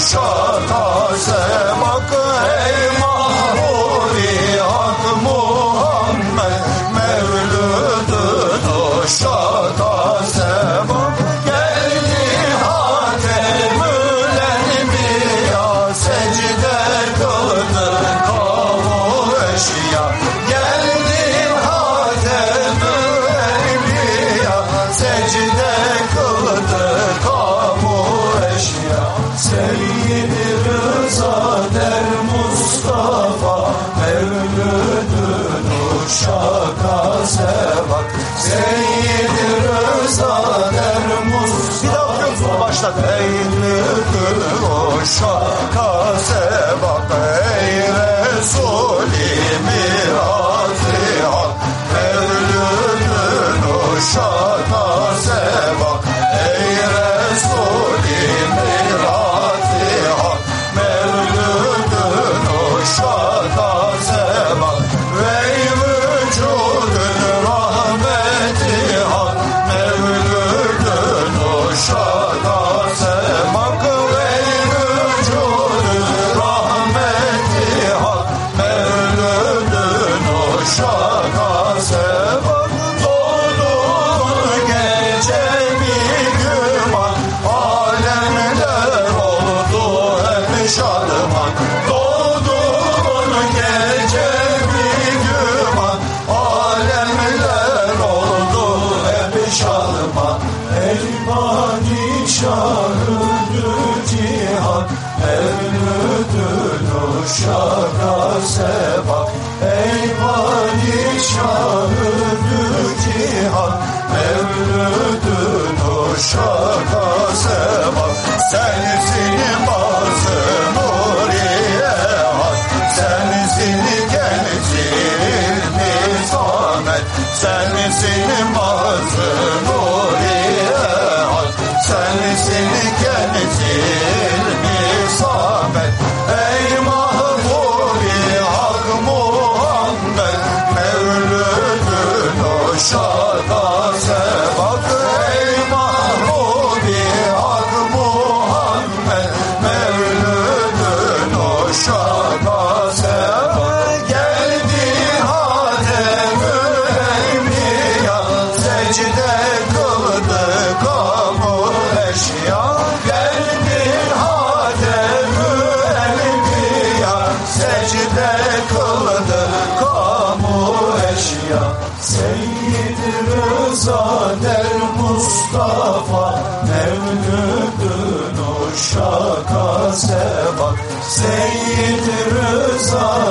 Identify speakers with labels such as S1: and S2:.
S1: şata semak Sakat eynü gül koşa kaseba Ey padişahı cihan Evlüdün uşaka sebak Ey padişahı cihan Evlüdün uşaka sebak Sensin bazı nuriye hak Sensin gençliğimiz Ahmet Sensin bazı nuriye say Rıza der Mustafa? Mevlüdün o şaka sevap. Seyyid Rıza